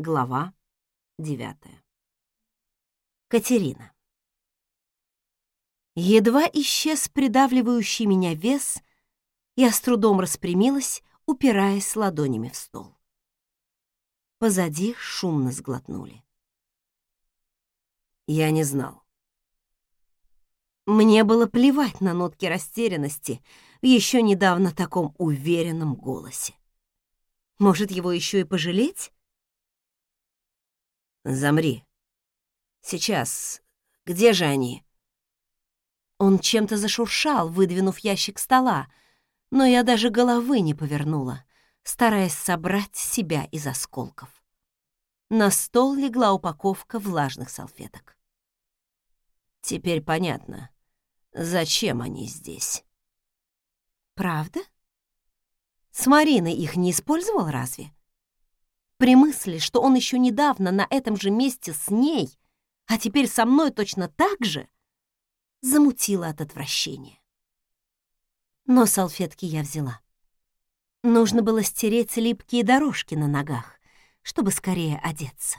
Глава девятая. Катерина. Едва исчез придавливающий меня вес, я с трудом распрямилась, упираясь ладонями в стол. Позади шумно сглотнули. Я не знал. Мне было плевать на нотки растерянности в еще недавно таком уверенном голосе. Может, его еще и пожалеть? Замри. Сейчас. Где же они? Он чем-то зашуршал, выдвинув ящик стола, но я даже головы не повернула, стараясь собрать себя из осколков. На стол легла упаковка влажных салфеток. Теперь понятно, зачем они здесь. Правда? С Мариной их не использовал разве? При мысли, что он еще недавно на этом же месте с ней, а теперь со мной точно так же, замутило от отвращения. Но салфетки я взяла. Нужно было стереть липкие дорожки на ногах, чтобы скорее одеться.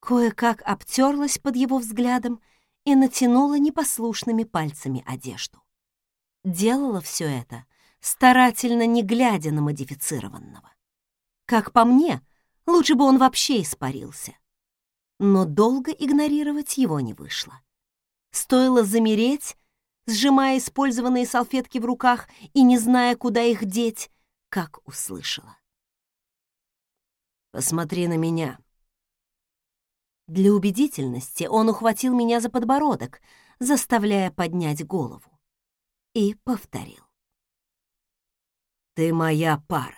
Кое-как обтерлась под его взглядом и натянула непослушными пальцами одежду. Делала все это, старательно не глядя на модифицированного. Как по мне, лучше бы он вообще испарился. Но долго игнорировать его не вышло. Стоило замереть, сжимая использованные салфетки в руках и не зная, куда их деть, как услышала. «Посмотри на меня». Для убедительности он ухватил меня за подбородок, заставляя поднять голову, и повторил. «Ты моя пара».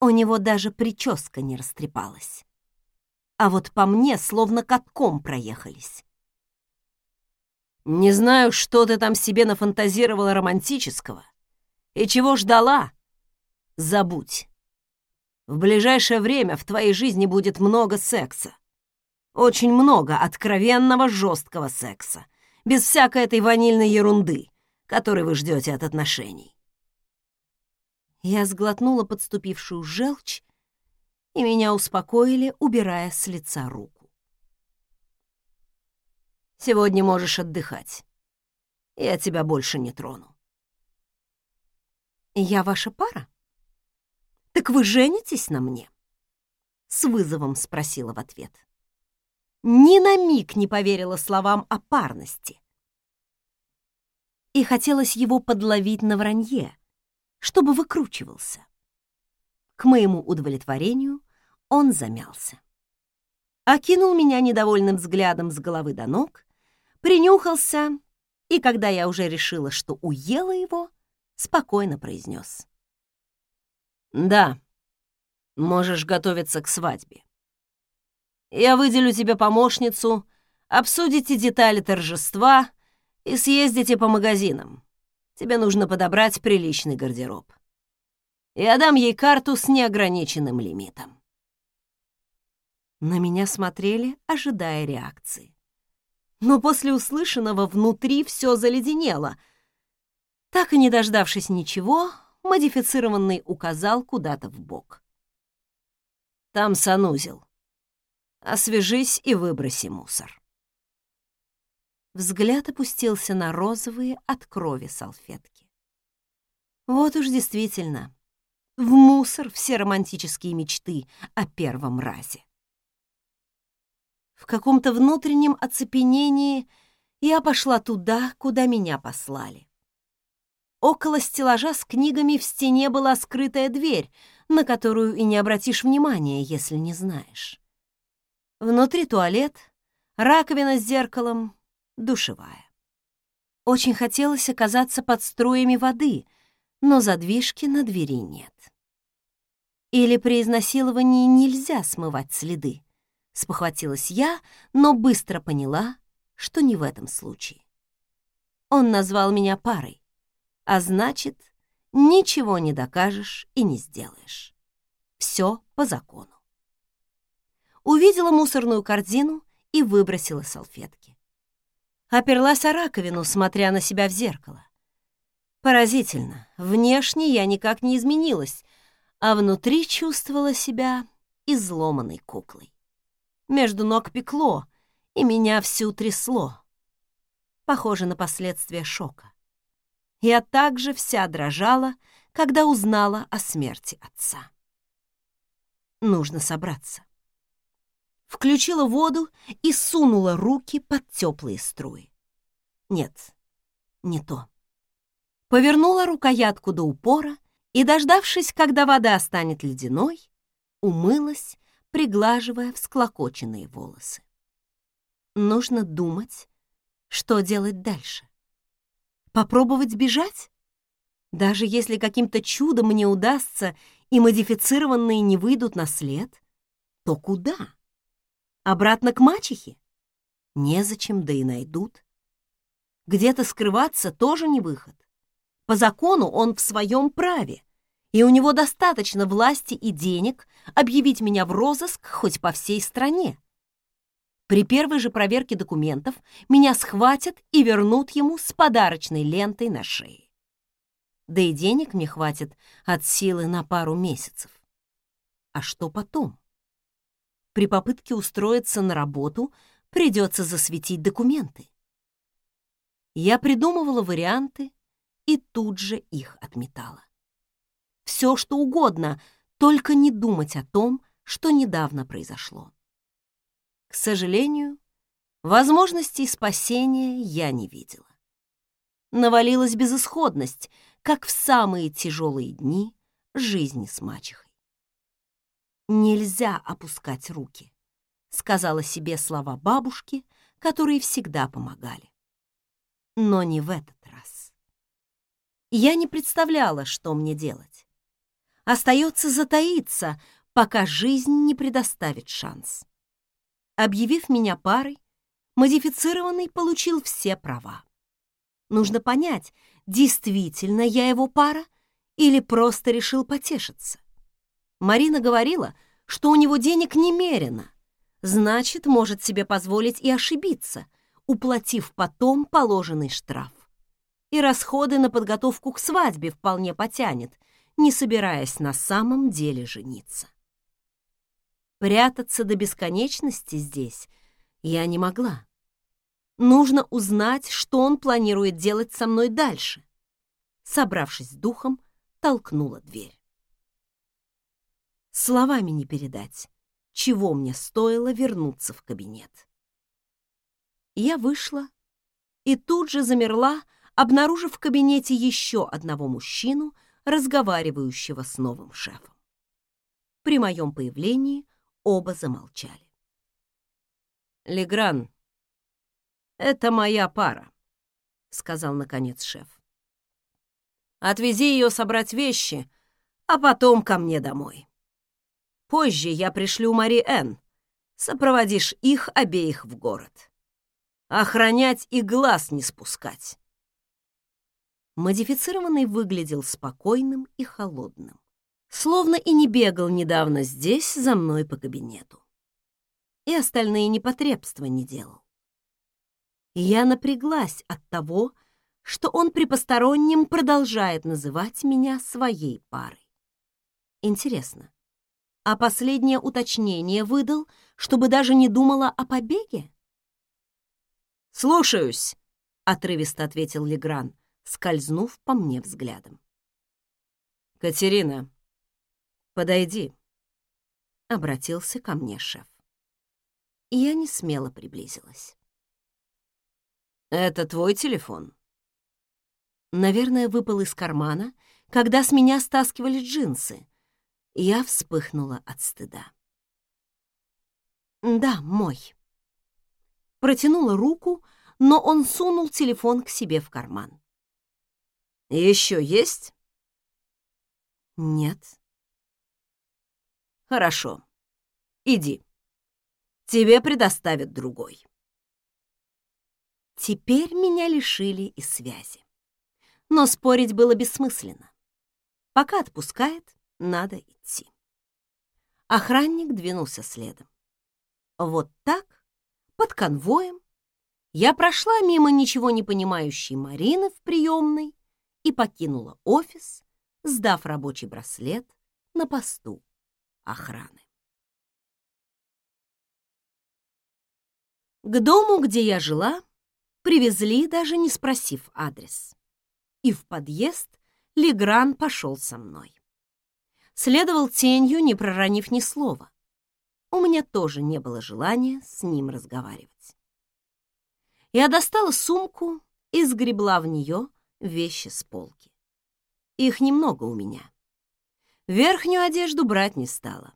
У него даже прическа не растрепалась. А вот по мне словно катком проехались. Не знаю, что ты там себе нафантазировала романтического и чего ждала. Забудь. В ближайшее время в твоей жизни будет много секса. Очень много откровенного жесткого секса, без всякой этой ванильной ерунды, которой вы ждете от отношений. Я сглотнула подступившую желчь, и меня успокоили, убирая с лица руку. «Сегодня можешь отдыхать. Я тебя больше не трону». «Я ваша пара? Так вы женитесь на мне?» С вызовом спросила в ответ. Ни на миг не поверила словам о парности. И хотелось его подловить на вранье, чтобы выкручивался. К моему удовлетворению он замялся. Окинул меня недовольным взглядом с головы до ног, принюхался, и когда я уже решила, что уела его, спокойно произнес. «Да, можешь готовиться к свадьбе. Я выделю тебе помощницу, обсудите детали торжества и съездите по магазинам. Тебе нужно подобрать приличный гардероб. Я дам ей карту с неограниченным лимитом». На меня смотрели, ожидая реакции. Но после услышанного внутри все заледенело. Так и не дождавшись ничего, модифицированный указал куда-то в бок. «Там санузел. Освежись и выброси мусор». Взгляд опустился на розовые от крови салфетки. Вот уж действительно, в мусор все романтические мечты о первом разе. В каком-то внутреннем оцепенении я пошла туда, куда меня послали. Около стеллажа с книгами в стене была скрытая дверь, на которую и не обратишь внимания, если не знаешь. Внутри туалет, раковина с зеркалом, душевая. Очень хотелось оказаться под струями воды, но задвижки на двери нет. Или при изнасиловании нельзя смывать следы, спохватилась я, но быстро поняла, что не в этом случае. Он назвал меня парой, а значит, ничего не докажешь и не сделаешь. Все по закону. Увидела мусорную корзину и выбросила салфетки оперлась о раковину, смотря на себя в зеркало. Поразительно, внешне я никак не изменилась, а внутри чувствовала себя изломанной куклой. Между ног пекло, и меня всю трясло. Похоже на последствия шока. Я также вся дрожала, когда узнала о смерти отца. Нужно собраться. Включила воду и сунула руки под теплые струи. Нет, не то. Повернула рукоятку до упора и, дождавшись, когда вода станет ледяной, умылась, приглаживая всклокоченные волосы. Нужно думать, что делать дальше. Попробовать бежать? Даже если каким-то чудом мне удастся и модифицированные не выйдут на след, то куда? Обратно к мачехе? Незачем, да и найдут. Где-то скрываться тоже не выход. По закону он в своем праве, и у него достаточно власти и денег объявить меня в розыск хоть по всей стране. При первой же проверке документов меня схватят и вернут ему с подарочной лентой на шее. Да и денег мне хватит от силы на пару месяцев. А что потом? При попытке устроиться на работу придется засветить документы. Я придумывала варианты и тут же их отметала. Все, что угодно, только не думать о том, что недавно произошло. К сожалению, возможностей спасения я не видела. Навалилась безысходность, как в самые тяжелые дни жизни с мачехой. «Нельзя опускать руки», — сказала себе слова бабушки, которые всегда помогали. Но не в этот раз. Я не представляла, что мне делать. Остается затаиться, пока жизнь не предоставит шанс. Объявив меня парой, модифицированный получил все права. Нужно понять, действительно я его пара или просто решил потешиться. Марина говорила, что у него денег немерено, значит, может себе позволить и ошибиться, уплатив потом положенный штраф. И расходы на подготовку к свадьбе вполне потянет, не собираясь на самом деле жениться. Прятаться до бесконечности здесь я не могла. Нужно узнать, что он планирует делать со мной дальше. Собравшись с духом, толкнула дверь. Словами не передать, чего мне стоило вернуться в кабинет. Я вышла и тут же замерла, обнаружив в кабинете еще одного мужчину, разговаривающего с новым шефом. При моем появлении Оба замолчали. «Легран, это моя пара», — сказал наконец шеф. «Отвези ее собрать вещи, а потом ко мне домой. Позже я пришлю Мари Энн. Сопроводишь их обеих в город. Охранять и глаз не спускать». Модифицированный выглядел спокойным и холодным словно и не бегал недавно здесь за мной по кабинету. И остальные непотребства не делал. я напряглась от того, что он при постороннем продолжает называть меня своей парой. Интересно, а последнее уточнение выдал, чтобы даже не думала о побеге? «Слушаюсь», — отрывисто ответил Легран, скользнув по мне взглядом. «Катерина, «Подойди», — обратился ко мне шеф. И я не смело приблизилась. «Это твой телефон?» Наверное, выпал из кармана, когда с меня стаскивали джинсы. Я вспыхнула от стыда. «Да, мой». Протянула руку, но он сунул телефон к себе в карман. «Еще есть?» «Нет», Хорошо. Иди. Тебе предоставят другой. Теперь меня лишили и связи. Но спорить было бессмысленно. Пока отпускает, надо идти. Охранник двинулся следом. Вот так, под конвоем, я прошла мимо ничего не понимающей Марины в приемной и покинула офис, сдав рабочий браслет на посту охраны. К дому, где я жила, привезли, даже не спросив адрес. И в подъезд Легран пошел со мной. Следовал тенью, не проронив ни слова. У меня тоже не было желания с ним разговаривать. Я достала сумку и сгребла в нее вещи с полки. Их немного у меня. Верхнюю одежду брать не стала.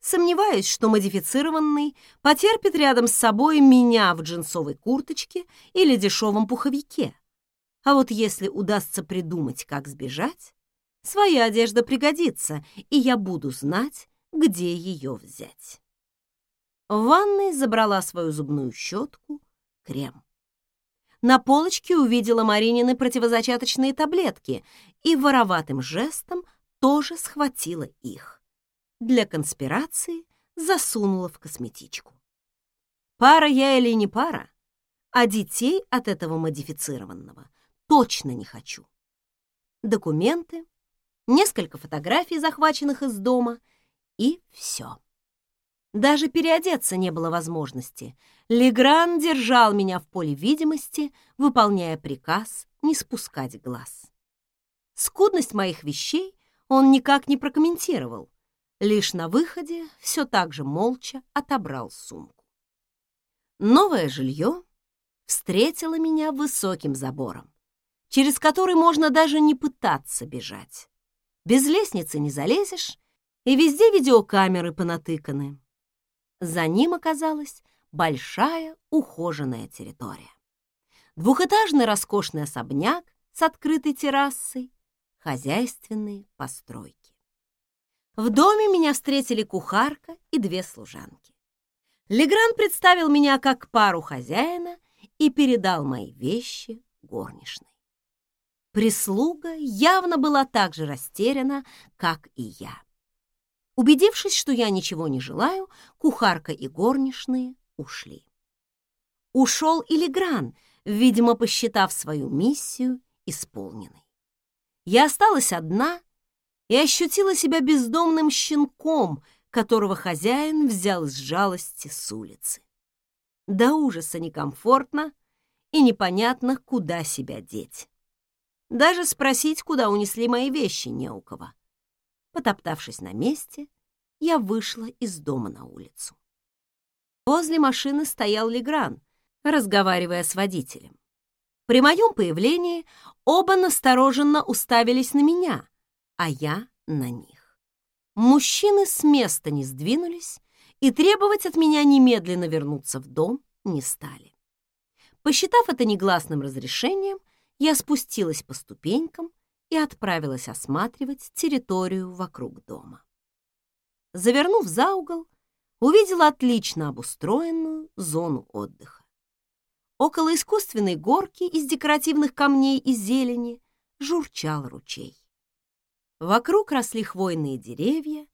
Сомневаюсь, что модифицированный потерпит рядом с собой меня в джинсовой курточке или дешевом пуховике. А вот если удастся придумать, как сбежать, своя одежда пригодится, и я буду знать, где ее взять. В ванной забрала свою зубную щетку, крем. На полочке увидела Маринины противозачаточные таблетки и вороватым жестом тоже схватила их. Для конспирации засунула в косметичку. Пара я или не пара, а детей от этого модифицированного точно не хочу. Документы, несколько фотографий, захваченных из дома, и все. Даже переодеться не было возможности. Легран держал меня в поле видимости, выполняя приказ не спускать глаз. Скудность моих вещей он никак не прокомментировал, лишь на выходе все так же молча отобрал сумку. Новое жилье встретило меня высоким забором, через который можно даже не пытаться бежать. Без лестницы не залезешь, и везде видеокамеры понатыканы. За ним оказалась большая ухоженная территория. Двухэтажный роскошный особняк с открытой террасой, хозяйственные постройки. В доме меня встретили кухарка и две служанки. Легран представил меня как пару хозяина и передал мои вещи горничной. Прислуга явно была так же растеряна, как и я. Убедившись, что я ничего не желаю, кухарка и горничные ушли. Ушел и Легран, видимо, посчитав свою миссию исполненной. Я осталась одна и ощутила себя бездомным щенком, которого хозяин взял из жалости с улицы. До ужаса некомфортно и непонятно, куда себя деть. Даже спросить, куда унесли мои вещи, не у кого. Потоптавшись на месте, я вышла из дома на улицу. Возле машины стоял Легран, разговаривая с водителем. При моем появлении оба настороженно уставились на меня, а я на них. Мужчины с места не сдвинулись и требовать от меня немедленно вернуться в дом не стали. Посчитав это негласным разрешением, я спустилась по ступенькам и отправилась осматривать территорию вокруг дома. Завернув за угол, увидела отлично обустроенную зону отдыха. Около искусственной горки из декоративных камней и зелени журчал ручей. Вокруг росли хвойные деревья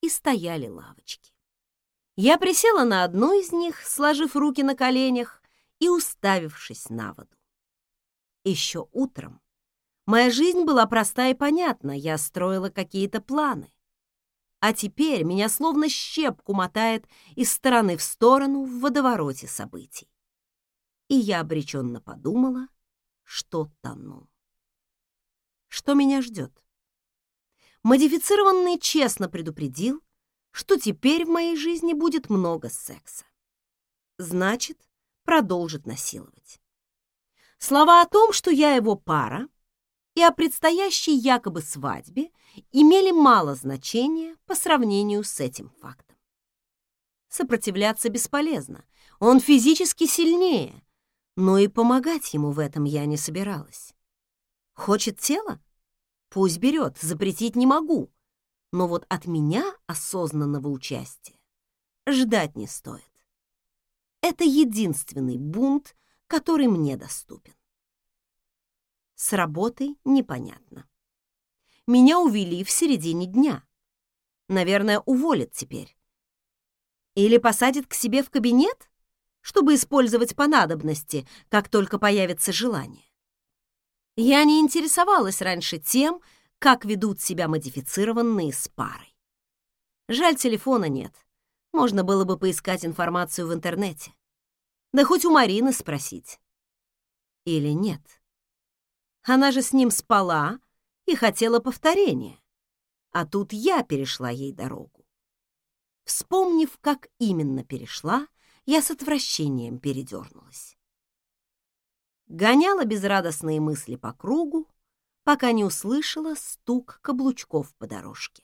и стояли лавочки. Я присела на одну из них, сложив руки на коленях и уставившись на воду. Еще утром моя жизнь была проста и понятна, я строила какие-то планы. А теперь меня словно щепку мотает из стороны в сторону в водовороте событий и я обреченно подумала, что тону. Что меня ждет? Модифицированный честно предупредил, что теперь в моей жизни будет много секса. Значит, продолжит насиловать. Слова о том, что я его пара, и о предстоящей якобы свадьбе имели мало значения по сравнению с этим фактом. Сопротивляться бесполезно. Он физически сильнее, но и помогать ему в этом я не собиралась. Хочет тело? Пусть берет, запретить не могу. Но вот от меня осознанного участия ждать не стоит. Это единственный бунт, который мне доступен. С работой непонятно. Меня увели в середине дня. Наверное, уволят теперь. Или посадят к себе в кабинет? чтобы использовать по надобности, как только появится желание. Я не интересовалась раньше тем, как ведут себя модифицированные с парой. Жаль, телефона нет. Можно было бы поискать информацию в интернете. Да хоть у Марины спросить. Или нет? Она же с ним спала и хотела повторения. А тут я перешла ей дорогу. Вспомнив, как именно перешла, я с отвращением передернулась. Гоняла безрадостные мысли по кругу, пока не услышала стук каблучков по дорожке.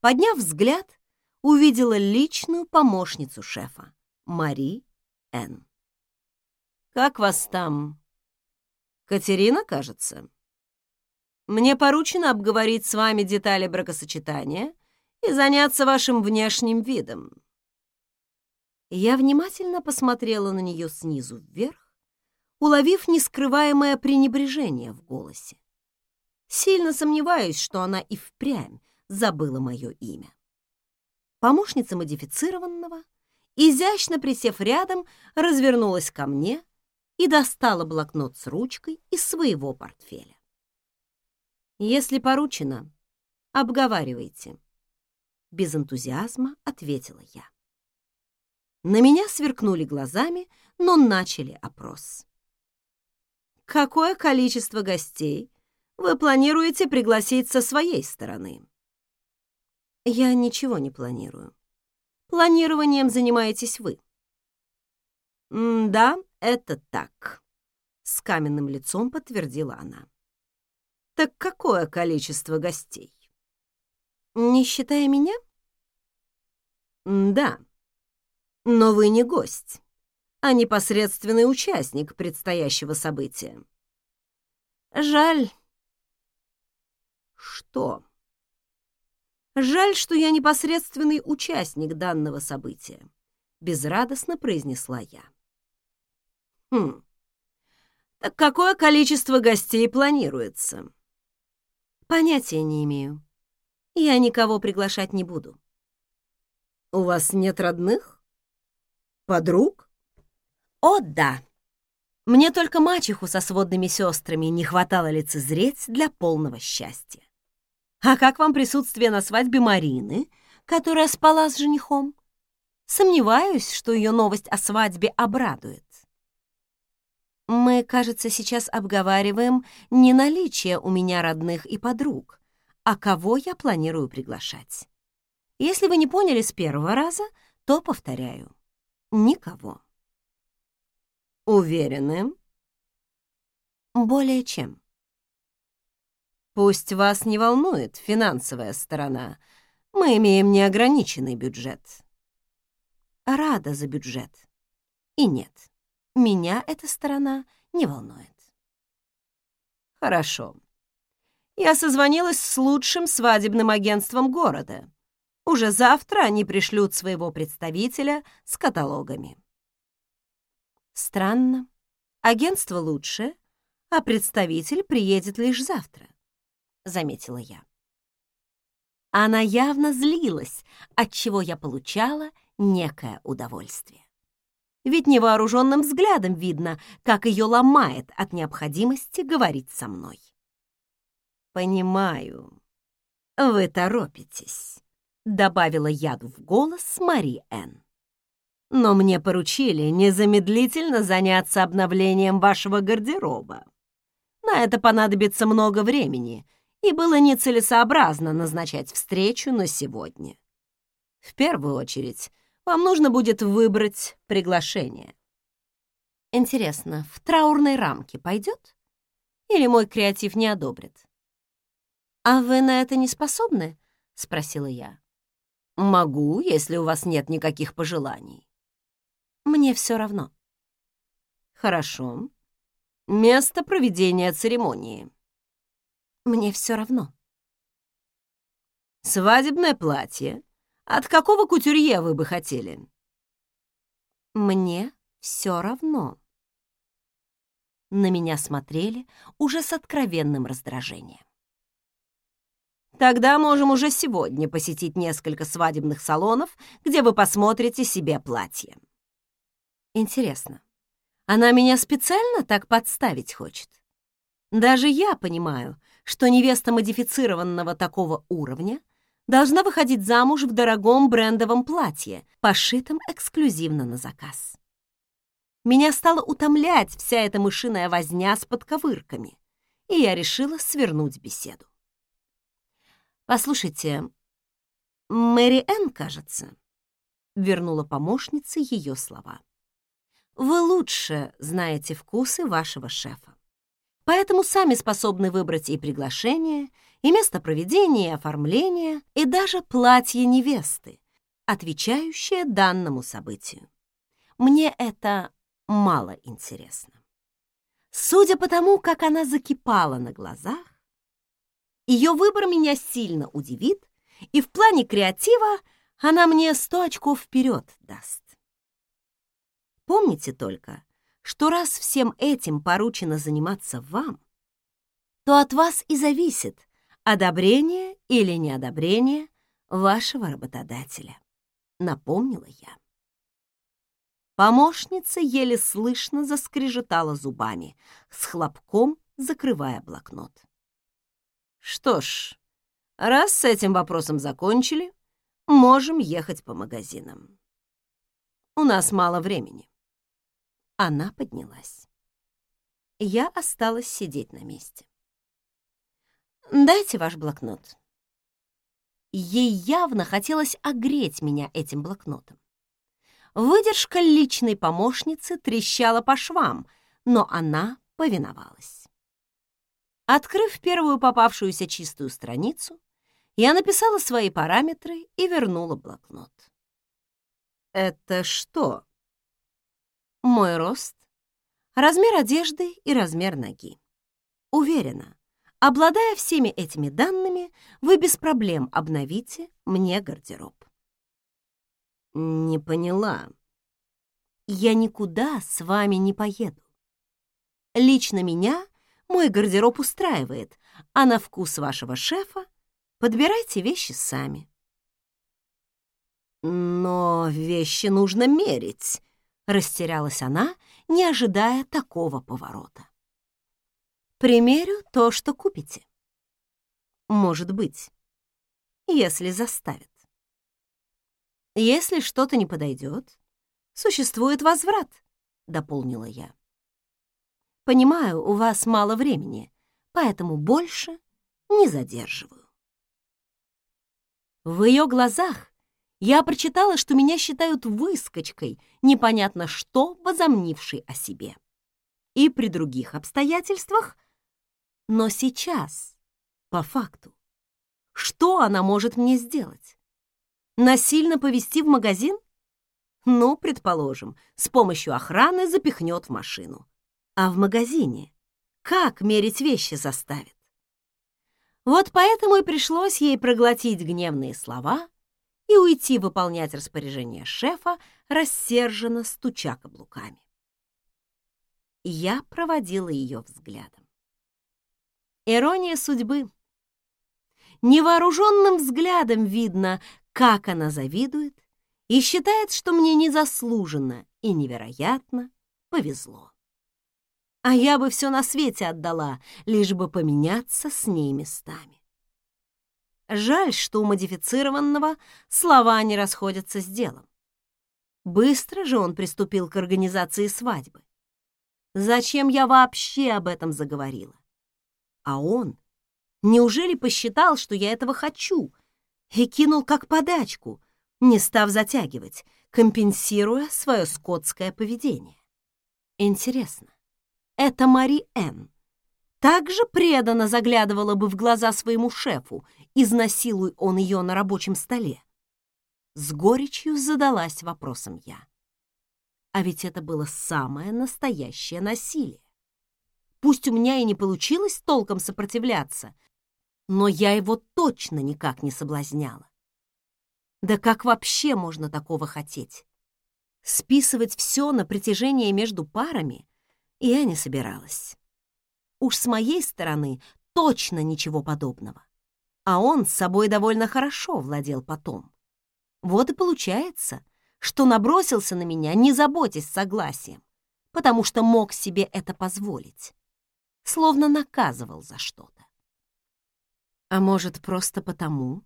Подняв взгляд, увидела личную помощницу шефа, Мари Н. «Как вас там?» «Катерина, кажется?» «Мне поручено обговорить с вами детали бракосочетания и заняться вашим внешним видом». Я внимательно посмотрела на нее снизу вверх, уловив нескрываемое пренебрежение в голосе. Сильно сомневаюсь, что она и впрямь забыла мое имя. Помощница модифицированного, изящно присев рядом, развернулась ко мне и достала блокнот с ручкой из своего портфеля. «Если поручено, обговаривайте», — без энтузиазма ответила я. На меня сверкнули глазами, но начали опрос. «Какое количество гостей вы планируете пригласить со своей стороны?» «Я ничего не планирую. Планированием занимаетесь вы». «Да, это так», — с каменным лицом подтвердила она. «Так какое количество гостей?» «Не считая меня?» «Да, но вы не гость, а непосредственный участник предстоящего события. Жаль. Что? Жаль, что я непосредственный участник данного события, безрадостно произнесла я. Хм. Так какое количество гостей планируется? Понятия не имею. Я никого приглашать не буду. У вас нет родных? Подруг? О, да. Мне только мачеху со сводными сестрами не хватало лицезреть для полного счастья. А как вам присутствие на свадьбе Марины, которая спала с женихом? Сомневаюсь, что ее новость о свадьбе обрадует. Мы, кажется, сейчас обговариваем не наличие у меня родных и подруг, а кого я планирую приглашать. Если вы не поняли с первого раза, то повторяю. Никого. Уверены? Более чем. Пусть вас не волнует финансовая сторона. Мы имеем неограниченный бюджет. Рада за бюджет. И нет, меня эта сторона не волнует. Хорошо. Я созвонилась с лучшим свадебным агентством города. Уже завтра они пришлют своего представителя с каталогами. Странно. Агентство лучше, а представитель приедет лишь завтра, заметила я. Она явно злилась, от чего я получала некое удовольствие. Ведь невооруженным взглядом видно, как ее ломает от необходимости говорить со мной. «Понимаю, вы торопитесь», добавила яду в голос Мари Энн. Но мне поручили незамедлительно заняться обновлением вашего гардероба. На это понадобится много времени, и было нецелесообразно назначать встречу на сегодня. В первую очередь, вам нужно будет выбрать приглашение. Интересно, в траурной рамке пойдет? Или мой креатив не одобрит? «А вы на это не способны?» — спросила я. Могу, если у вас нет никаких пожеланий. Мне все равно. Хорошо. Место проведения церемонии. Мне все равно. Свадебное платье. От какого кутюрье вы бы хотели? Мне все равно. На меня смотрели уже с откровенным раздражением. Тогда можем уже сегодня посетить несколько свадебных салонов, где вы посмотрите себе платье. Интересно, она меня специально так подставить хочет? Даже я понимаю, что невеста модифицированного такого уровня должна выходить замуж в дорогом брендовом платье, пошитом эксклюзивно на заказ. Меня стала утомлять вся эта мышиная возня с подковырками, и я решила свернуть беседу. «Послушайте, Мэри Энн, кажется», — вернула помощница ее слова. «Вы лучше знаете вкусы вашего шефа, поэтому сами способны выбрать и приглашение, и место проведения, и оформления, и даже платье невесты, отвечающее данному событию. Мне это мало интересно. Судя по тому, как она закипала на глазах, ее выбор меня сильно удивит, и в плане креатива она мне сто очков вперед даст. Помните только, что раз всем этим поручено заниматься вам, то от вас и зависит, одобрение или неодобрение вашего работодателя, напомнила я. Помощница еле слышно заскрежетала зубами, с хлопком закрывая блокнот. Что ж, раз с этим вопросом закончили, можем ехать по магазинам. У нас мало времени. Она поднялась. Я осталась сидеть на месте. «Дайте ваш блокнот». Ей явно хотелось огреть меня этим блокнотом. Выдержка личной помощницы трещала по швам, но она повиновалась. Открыв первую попавшуюся чистую страницу, я написала свои параметры и вернула блокнот. «Это что?» «Мой рост, размер одежды и размер ноги. Уверена, Обладая всеми этими данными, вы без проблем обновите мне гардероб. Не поняла. Я никуда с вами не поеду. Лично меня мой гардероб устраивает, а на вкус вашего шефа подбирайте вещи сами. Но вещи нужно мерить, растерялась она, не ожидая такого поворота. Примерю то, что купите. Может быть, если заставят. Если что-то не подойдет, существует возврат, дополнила я. Понимаю, у вас мало времени, поэтому больше не задерживаю. В ее глазах я прочитала, что меня считают выскочкой, непонятно что возомнившей о себе. И при других обстоятельствах — но сейчас, по факту, что она может мне сделать? Насильно повести в магазин? Ну, предположим, с помощью охраны запихнет в машину. А в магазине как мерить вещи заставит? Вот поэтому и пришлось ей проглотить гневные слова и уйти выполнять распоряжение шефа, рассерженно стуча каблуками. Я проводила ее взглядом. Ирония судьбы. Невооруженным взглядом видно, как она завидует и считает, что мне незаслуженно и невероятно повезло. А я бы все на свете отдала, лишь бы поменяться с ней местами. Жаль, что у модифицированного слова не расходятся с делом. Быстро же он приступил к организации свадьбы. Зачем я вообще об этом заговорила? А он неужели посчитал, что я этого хочу, и кинул как подачку, не став затягивать, компенсируя свое скотское поведение? Интересно, это Мари Энн также преданно заглядывала бы в глаза своему шефу, изнасилуй он ее на рабочем столе? С горечью задалась вопросом я. А ведь это было самое настоящее насилие. Пусть у меня и не получилось толком сопротивляться, но я его точно никак не соблазняла. Да как вообще можно такого хотеть? Списывать все на притяжение между парами я не собиралась. Уж с моей стороны точно ничего подобного. А он с собой довольно хорошо владел потом. Вот и получается, что набросился на меня, не заботясь согласием, потому что мог себе это позволить словно наказывал за что-то. А может, просто потому,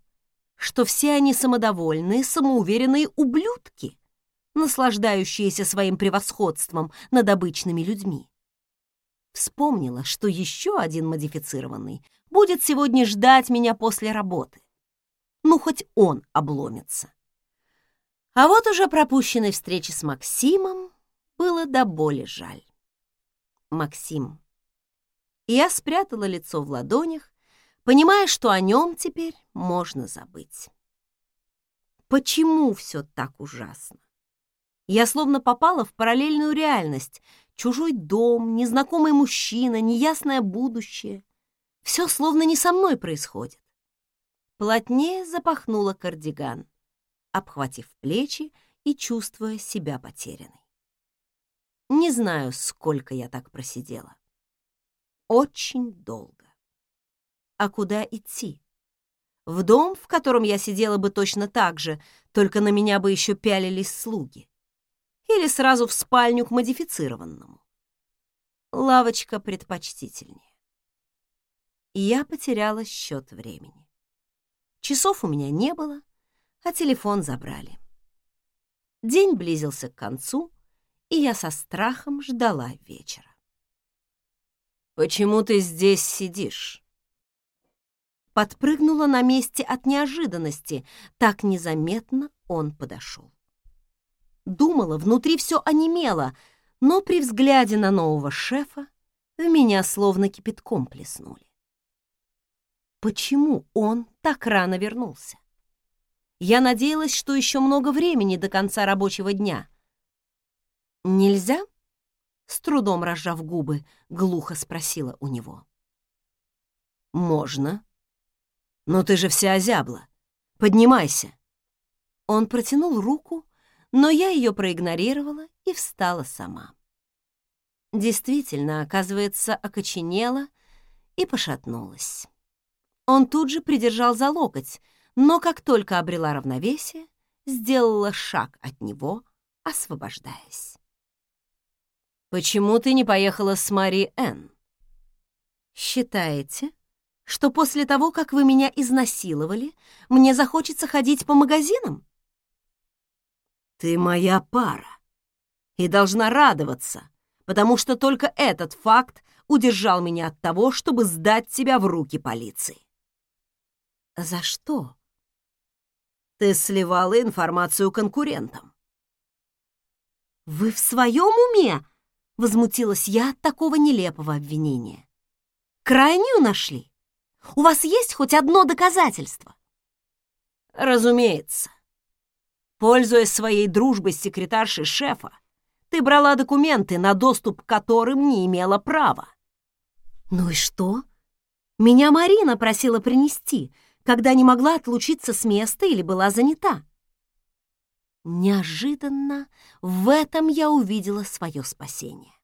что все они самодовольные, самоуверенные ублюдки, наслаждающиеся своим превосходством над обычными людьми. Вспомнила, что еще один модифицированный будет сегодня ждать меня после работы. Ну, хоть он обломится. А вот уже пропущенной встречи с Максимом было до боли жаль. Максим. Я спрятала лицо в ладонях, понимая, что о нем теперь можно забыть. Почему все так ужасно? Я словно попала в параллельную реальность. Чужой дом, незнакомый мужчина, неясное будущее. Все словно не со мной происходит. Плотнее запахнула кардиган, обхватив плечи и чувствуя себя потерянной. Не знаю, сколько я так просидела. Очень долго. А куда идти? В дом, в котором я сидела бы точно так же, только на меня бы еще пялились слуги. Или сразу в спальню к модифицированному. Лавочка предпочтительнее. Я потеряла счет времени. Часов у меня не было, а телефон забрали. День близился к концу, и я со страхом ждала вечера. «Почему ты здесь сидишь?» Подпрыгнула на месте от неожиданности. Так незаметно он подошел. Думала, внутри все онемело, но при взгляде на нового шефа в меня словно кипятком плеснули. Почему он так рано вернулся? Я надеялась, что еще много времени до конца рабочего дня. «Нельзя?» — с трудом разжав губы, глухо спросила у него. «Можно. Но ты же вся озябла. Поднимайся». Он протянул руку, но я ее проигнорировала и встала сама. Действительно, оказывается, окоченела и пошатнулась. Он тут же придержал за локоть, но как только обрела равновесие, сделала шаг от него, освобождаясь. «Почему ты не поехала с Мари Энн?» «Считаете, что после того, как вы меня изнасиловали, мне захочется ходить по магазинам?» Ты моя пара и должна радоваться, потому что только этот факт удержал меня от того, чтобы сдать тебя в руки полиции. За что? Ты сливала информацию конкурентам. Вы в своем уме? Возмутилась я от такого нелепого обвинения. Крайнюю нашли? У вас есть хоть одно доказательство? Разумеется. Пользуясь своей дружбой с секретаршей шефа, ты брала документы, на доступ к которым не имела права. Ну и что? Меня Марина просила принести, когда не могла отлучиться с места или была занята. Неожиданно в этом я увидела свое спасение.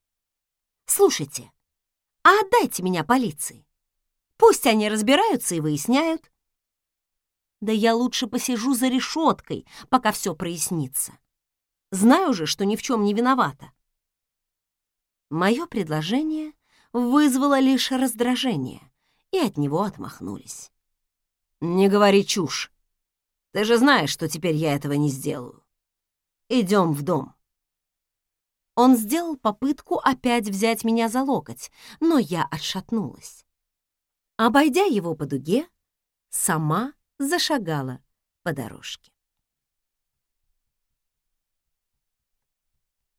Слушайте, а отдайте меня полиции. Пусть они разбираются и выясняют, да я лучше посижу за решеткой, пока все прояснится. Знаю же, что ни в чем не виновата. Мое предложение вызвало лишь раздражение, и от него отмахнулись. «Не говори чушь. Ты же знаешь, что теперь я этого не сделаю. Идем в дом». Он сделал попытку опять взять меня за локоть, но я отшатнулась. Обойдя его по дуге, сама зашагала по дорожке.